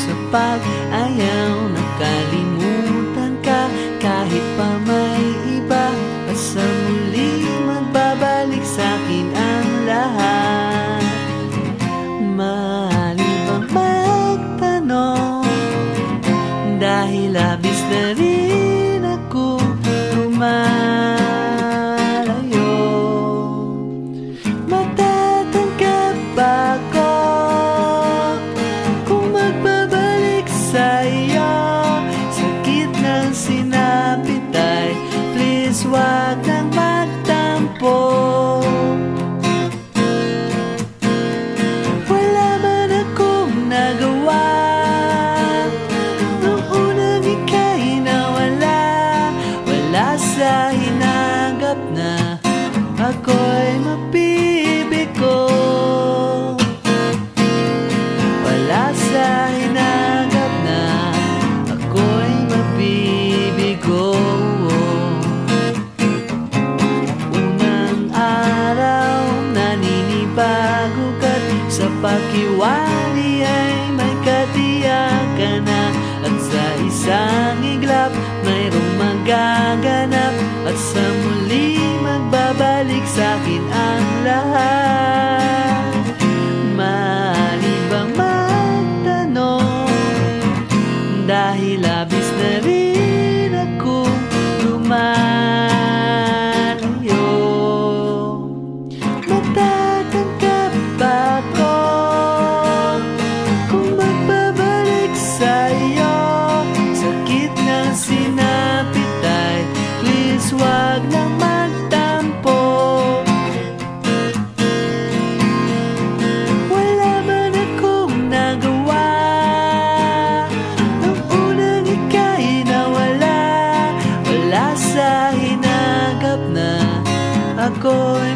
sa pag-ayaw na kalimutan tanghali ay may katiyakan na. At sa isang iglap mayroong magaganap. At sa muli magbabalik sa akin ang lahat. Ako ay